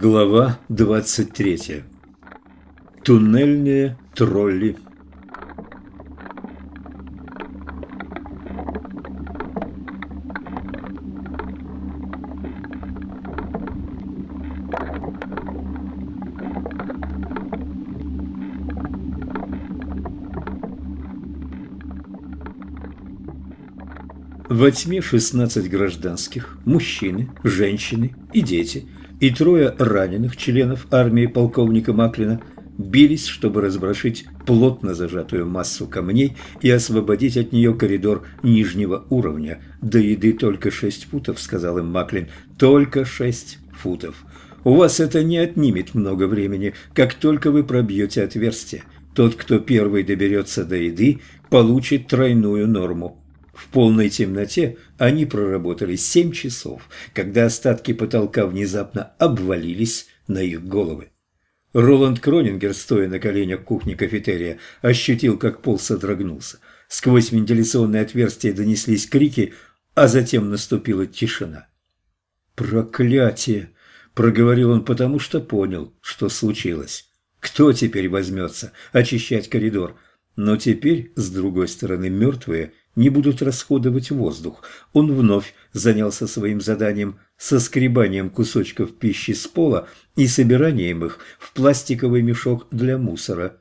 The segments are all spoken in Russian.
Глава 23. Туннельные тролли. Во тьме 16 гражданских, мужчины, женщины и дети, и трое раненых членов армии полковника Маклина бились, чтобы разброшить плотно зажатую массу камней и освободить от нее коридор нижнего уровня. «До еды только шесть футов», — сказал им Маклин, — «только шесть футов. У вас это не отнимет много времени, как только вы пробьете отверстие. Тот, кто первый доберется до еды, получит тройную норму. В полной темноте они проработали семь часов, когда остатки потолка внезапно обвалились на их головы. Роланд Кронингер, стоя на коленях кухни кафетерия, ощутил, как пол содрогнулся. Сквозь вентиляционное отверстие донеслись крики, а затем наступила тишина. «Проклятие!» – проговорил он потому, что понял, что случилось. «Кто теперь возьмется очищать коридор?» Но теперь, с другой стороны, мертвые не будут расходовать воздух. Он вновь занялся своим заданием соскребанием кусочков пищи с пола и собиранием их в пластиковый мешок для мусора.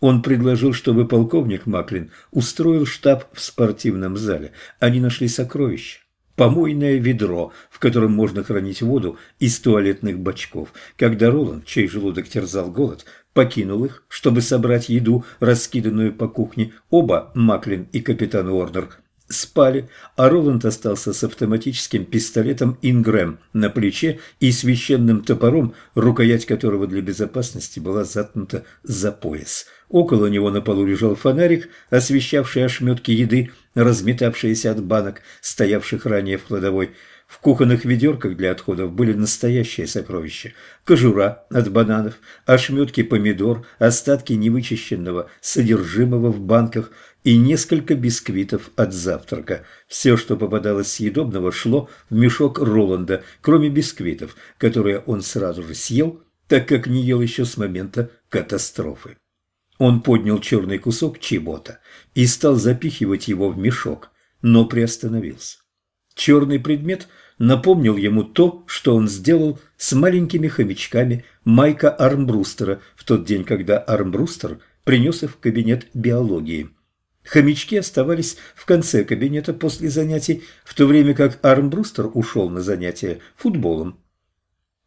Он предложил, чтобы полковник Маклин устроил штаб в спортивном зале. Они нашли сокровища. Помойное ведро, в котором можно хранить воду из туалетных бачков. Когда Роланд, чей желудок терзал голод, покинул их, чтобы собрать еду, раскиданную по кухне. Оба, Маклин и капитан Уорнер, спали, а Роланд остался с автоматическим пистолетом «Ингрэм» на плече и священным топором, рукоять которого для безопасности была заткнута за пояс. Около него на полу лежал фонарик, освещавший ошметки еды, разметавшиеся от банок, стоявших ранее в кладовой. В кухонных ведерках для отходов были настоящие сокровища. Кожура от бананов, ошметки помидор, остатки невычищенного содержимого в банках и несколько бисквитов от завтрака. Все, что попадалось съедобного, шло в мешок Роланда, кроме бисквитов, которые он сразу же съел, так как не ел еще с момента катастрофы. Он поднял черный кусок чебота и стал запихивать его в мешок, но приостановился. Черный предмет напомнил ему то, что он сделал с маленькими хомячками Майка Армбрустера в тот день, когда Армбрустер принес их в кабинет биологии. Хомячки оставались в конце кабинета после занятий, в то время как Армбрустер ушел на занятия футболом.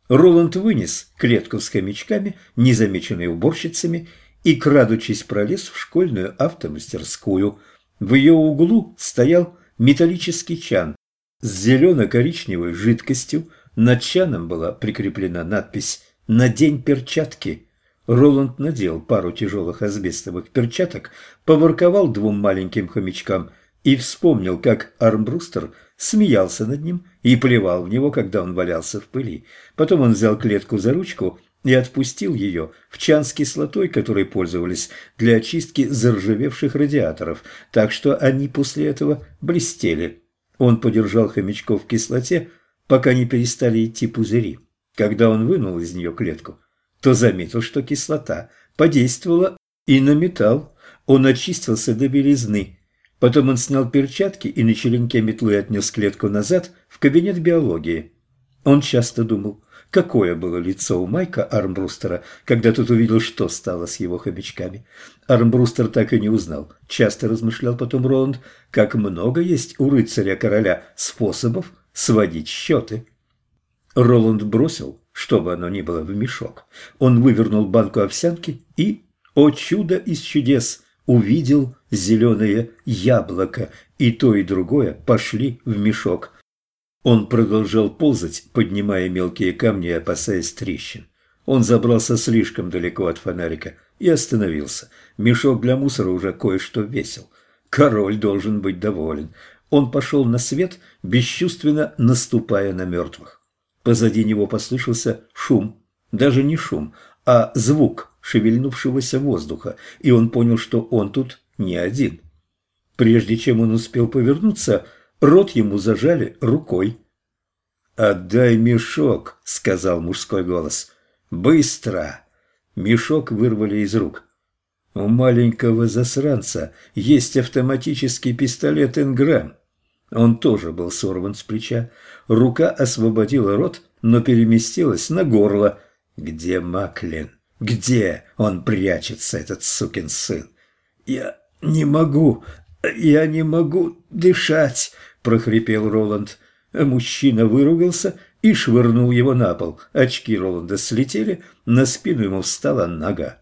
Роланд вынес клетку с хомячками, незамеченной уборщицами, и, крадучись, пролез в школьную автомастерскую. В ее углу стоял металлический чан с зелено-коричневой жидкостью. Над чаном была прикреплена надпись «Надень перчатки». Роланд надел пару тяжелых асбестовых перчаток, поворковал двум маленьким хомячкам и вспомнил, как Армбрустер смеялся над ним и плевал в него, когда он валялся в пыли. Потом он взял клетку за ручку и отпустил ее в чан с кислотой, которой пользовались для очистки заржавевших радиаторов, так что они после этого блестели. Он подержал хомячков в кислоте, пока не перестали идти пузыри. Когда он вынул из нее клетку, то заметил, что кислота подействовала и на металл. Он очистился до белизны. Потом он снял перчатки и на черенке метлы отнес клетку назад в кабинет биологии. Он часто думал, какое было лицо у Майка Армбрустера, когда тот увидел, что стало с его хомячками. Армбрустер так и не узнал. Часто размышлял потом Роланд, как много есть у рыцаря-короля способов сводить счеты. Роланд бросил, что бы оно ни было, в мешок. Он вывернул банку овсянки и, о чудо из чудес, увидел зеленое яблоко, и то и другое пошли в мешок. Он продолжал ползать, поднимая мелкие камни и опасаясь трещин. Он забрался слишком далеко от фонарика и остановился. Мешок для мусора уже кое-что весил. Король должен быть доволен. Он пошел на свет, бесчувственно наступая на мертвых. Позади него послышался шум. Даже не шум, а звук шевельнувшегося воздуха, и он понял, что он тут не один. Прежде чем он успел повернуться, Рот ему зажали рукой. «Отдай мешок», — сказал мужской голос. «Быстро!» Мешок вырвали из рук. У маленького засранца есть автоматический пистолет «Ингрэм». Он тоже был сорван с плеча. Рука освободила рот, но переместилась на горло. Где Маклин? Где он прячется, этот сукин сын? «Я не могу, я не могу дышать», – прохрипел Роланд. Мужчина выругался и швырнул его на пол. Очки Роланда слетели, на спину ему встала нога.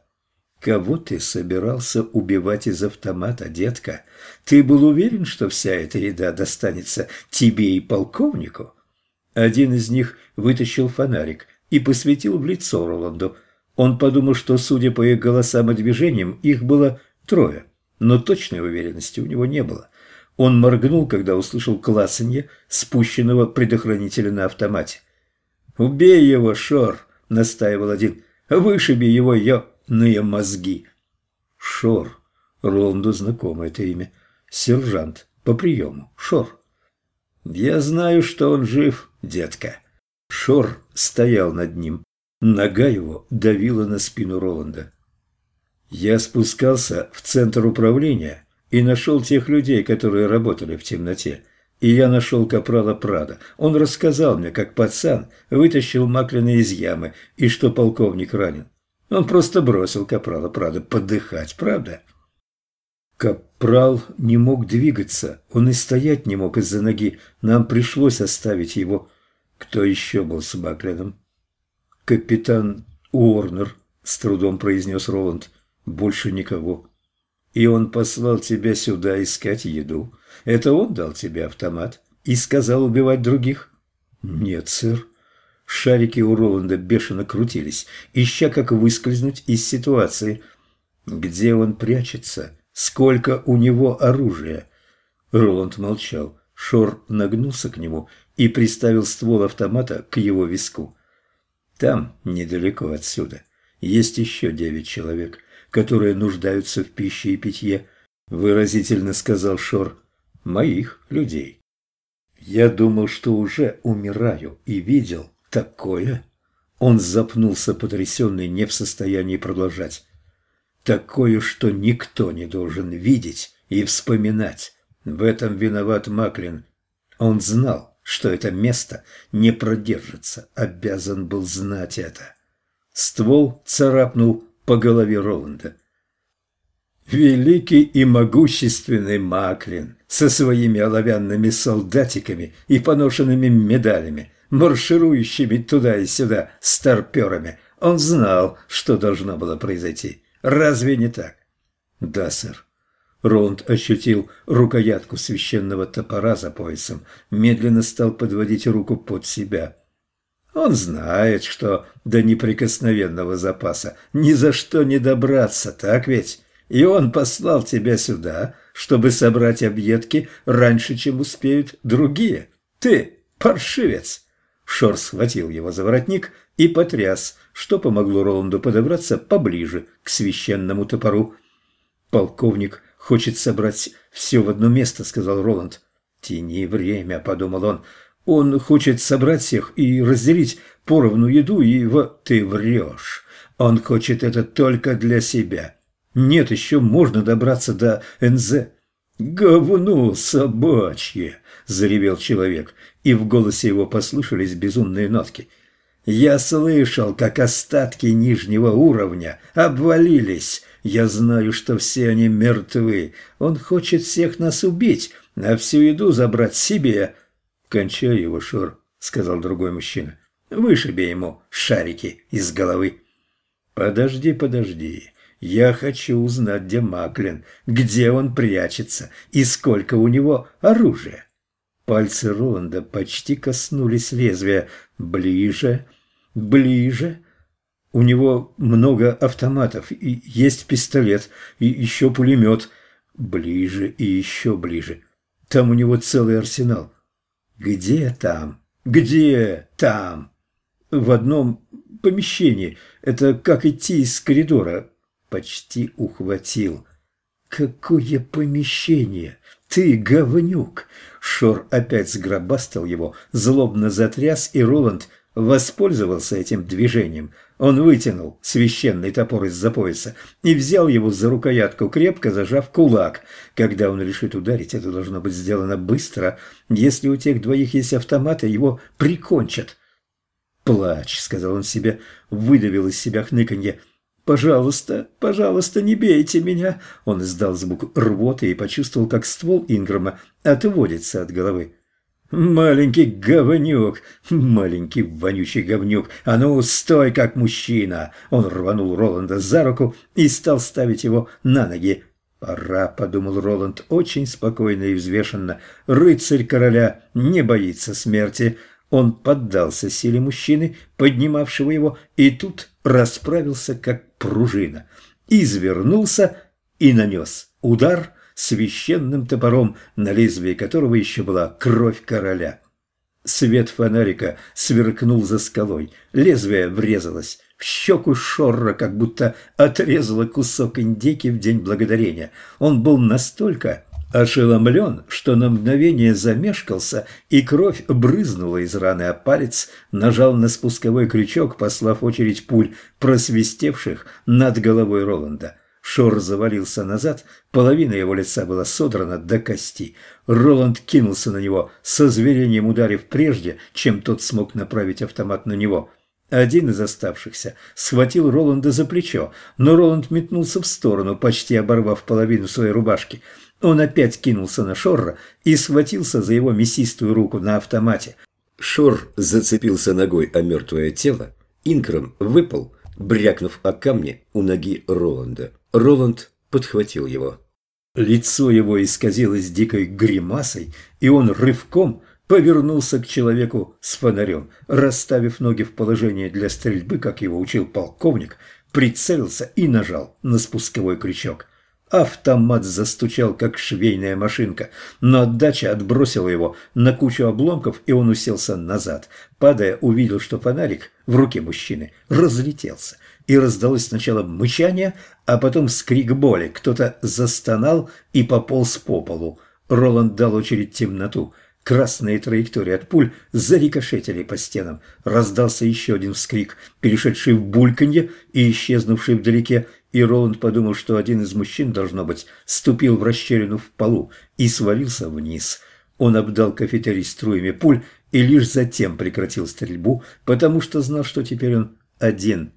Кого ты собирался убивать из автомата, детка? Ты был уверен, что вся эта еда достанется тебе и полковнику? Один из них вытащил фонарик и посветил в лицо Роланду. Он подумал, что, судя по их голосам и движениям, их было трое, но точной уверенности у него не было. Он моргнул, когда услышал классанье спущенного предохранителя на автомате. «Убей его, Шор!» – настаивал один. «Вышиби его, ё!» Ные мозги. Шор. Роланду знакомо это имя. Сержант. По приему. Шор. Я знаю, что он жив, детка. Шор стоял над ним. Нога его давила на спину Роланда. Я спускался в центр управления и нашел тех людей, которые работали в темноте. И я нашел капрала Прада. Он рассказал мне, как пацан вытащил Маклина из ямы и что полковник ранен. Он просто бросил Капрала, правда, подыхать, правда? Капрал не мог двигаться, он и стоять не мог из-за ноги. Нам пришлось оставить его. Кто еще был с Баклином? Капитан Уорнер, с трудом произнес Роланд. Больше никого. И он послал тебя сюда искать еду. Это он дал тебе автомат и сказал убивать других? Нет, сэр. Шарики у Роланда бешено крутились, ища, как выскользнуть из ситуации. Где он прячется? Сколько у него оружия? Роланд молчал. Шор нагнулся к нему и приставил ствол автомата к его виску. Там, недалеко отсюда, есть еще девять человек, которые нуждаются в пище и питье, выразительно сказал Шор. Моих людей. Я думал, что уже умираю, и видел, Такое? Он запнулся, потрясенный, не в состоянии продолжать. Такое, что никто не должен видеть и вспоминать. В этом виноват Маклин. Он знал, что это место не продержится, обязан был знать это. Ствол царапнул по голове Роланда. Великий и могущественный Маклин со своими оловянными солдатиками и поношенными медалями марширующими туда и сюда старперами. Он знал, что должно было произойти. Разве не так? Да, сэр. Роланд ощутил рукоятку священного топора за поясом, медленно стал подводить руку под себя. Он знает, что до неприкосновенного запаса ни за что не добраться, так ведь? И он послал тебя сюда, чтобы собрать объедки раньше, чем успеют другие. Ты паршивец!» Шор схватил его за воротник и потряс, что помогло Роланду подобраться поближе к священному топору. «Полковник хочет собрать все в одно место», — сказал Роланд. «Тяни время», — подумал он. «Он хочет собрать всех и разделить поровну еду, и в... Ты врешь. Он хочет это только для себя. Нет, еще можно добраться до НЗ». «Говно собачье!» – заревел человек и в голосе его послышались безумные нотки. «Я слышал, как остатки нижнего уровня обвалились. Я знаю, что все они мертвы. Он хочет всех нас убить, а всю еду забрать себе». «Кончай его, Шор», — сказал другой мужчина. «Вышиби ему шарики из головы». «Подожди, подожди. Я хочу узнать, где Маклин, где он прячется и сколько у него оружия». Пальцы Роланда почти коснулись лезвия. Ближе, ближе. У него много автоматов, и есть пистолет, и еще пулемет. Ближе и еще ближе. Там у него целый арсенал. Где там? Где там? В одном помещении. Это как идти из коридора. Почти ухватил. Какое помещение? Ты говнюк!» Шор опять сгробастал его, злобно затряс, и Роланд воспользовался этим движением. Он вытянул священный топор из-за пояса и взял его за рукоятку, крепко зажав кулак. Когда он решит ударить, это должно быть сделано быстро. Если у тех двоих есть автоматы, его прикончат. «Плачь», — сказал он себе, выдавил из себя хныканье. «Пожалуйста, пожалуйста, не бейте меня!» Он издал звук рвоты и почувствовал, как ствол Инграма отводится от головы. «Маленький говнюк, маленький вонючий говнюк, а ну, стой, как мужчина!» Он рванул Роланда за руку и стал ставить его на ноги. «Пора», — подумал Роланд очень спокойно и взвешенно. «Рыцарь короля не боится смерти». Он поддался силе мужчины, поднимавшего его, и тут расправился, как пружина, извернулся и нанес удар священным топором, на лезвии которого еще была кровь короля. Свет фонарика сверкнул за скалой, лезвие врезалось в щеку Шорра, как будто отрезало кусок индейки в день благодарения. Он был настолько ошеломлен, что на мгновение замешкался, и кровь брызнула из раны, а палец нажал на спусковой крючок, послав очередь пуль, просвистевших над головой Роланда. Шор завалился назад, половина его лица была содрана до кости. Роланд кинулся на него, со зверением ударив прежде, чем тот смог направить автомат на него. Один из оставшихся схватил Роланда за плечо, но Роланд метнулся в сторону, почти оборвав половину своей рубашки – он опять кинулся на Шорра и схватился за его мясистую руку на автомате. Шор зацепился ногой о мертвое тело. Инкром выпал, брякнув о камне у ноги Роланда. Роланд подхватил его. Лицо его исказилось дикой гримасой, и он рывком повернулся к человеку с фонарем, расставив ноги в положение для стрельбы, как его учил полковник, прицелился и нажал на спусковой крючок. Автомат застучал, как швейная машинка, но отдача отбросила его на кучу обломков, и он уселся назад. Падая, увидел, что фонарик в руке мужчины разлетелся, и раздалось сначала мычание, а потом скрик боли. Кто-то застонал и пополз по полу. Роланд дал очередь темноту. Красные траектории от пуль зарикошетили по стенам. Раздался еще один вскрик, перешедший в бульканье и исчезнувший вдалеке, и Роланд подумал, что один из мужчин, должно быть, ступил в расщелину в полу и свалился вниз. Он обдал кафетерий струями пуль и лишь затем прекратил стрельбу, потому что знал, что теперь он один.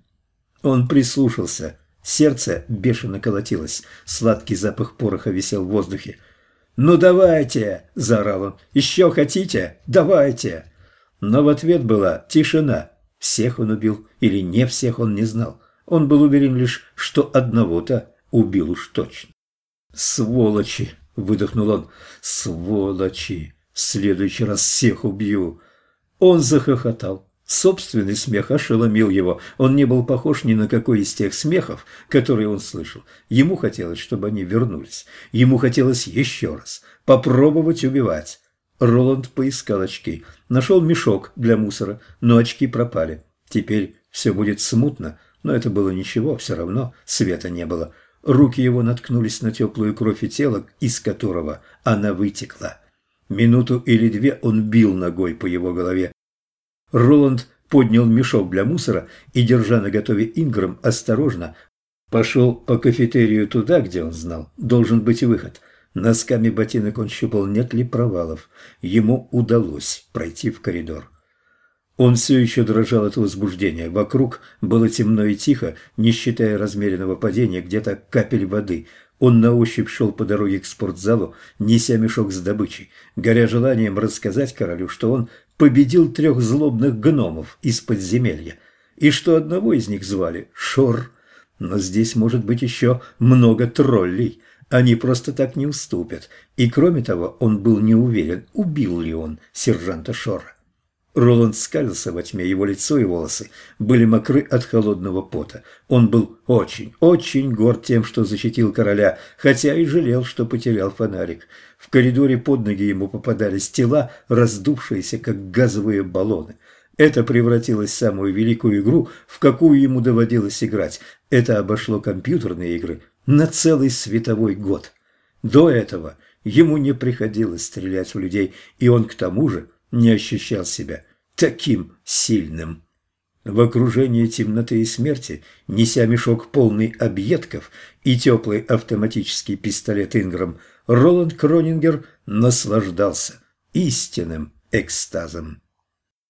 Он прислушался. Сердце бешено колотилось, сладкий запах пороха висел в воздухе. «Ну давайте!» – заорал он. «Еще хотите? Давайте!» Но в ответ была тишина. Всех он убил или не всех он не знал. Он был уверен лишь, что одного-то убил уж точно. «Сволочи!» – выдохнул он. «Сволочи! В следующий раз всех убью!» Он захохотал. Собственный смех ошеломил его. Он не был похож ни на какой из тех смехов, которые он слышал. Ему хотелось, чтобы они вернулись. Ему хотелось еще раз попробовать убивать. Роланд поискал очки. Нашел мешок для мусора, но очки пропали. Теперь все будет смутно, но это было ничего, все равно света не было. Руки его наткнулись на теплую кровь и тело, из которого она вытекла. Минуту или две он бил ногой по его голове. Роланд поднял мешок для мусора и, держа на готове Инграм, осторожно пошел по кафетерию туда, где он знал, должен быть выход. Носками ботинок он щупал, нет ли провалов. Ему удалось пройти в коридор. Он все еще дрожал от возбуждения. Вокруг было темно и тихо, не считая размеренного падения где-то капель воды. Он на ощупь шел по дороге к спортзалу, неся мешок с добычей, горя желанием рассказать королю, что он победил трех злобных гномов из подземелья, и что одного из них звали Шор. Но здесь может быть еще много троллей. Они просто так не уступят. И кроме того, он был не уверен, убил ли он сержанта Шора. Роланд скалился во тьме, его лицо и волосы были мокры от холодного пота. Он был очень, очень горд тем, что защитил короля, хотя и жалел, что потерял фонарик. В коридоре под ноги ему попадались тела, раздувшиеся, как газовые баллоны. Это превратилось в самую великую игру, в какую ему доводилось играть. Это обошло компьютерные игры на целый световой год. До этого ему не приходилось стрелять в людей, и он к тому же не ощущал себя таким сильным. В окружении темноты и смерти, неся мешок полный объедков и теплый автоматический пистолет Инграм, Роланд Кронингер наслаждался истинным экстазом.